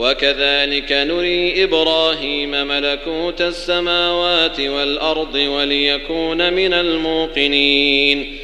وكذلك نري إبراهيم ملكوت السماوات والأرض وليكون من الموقنين.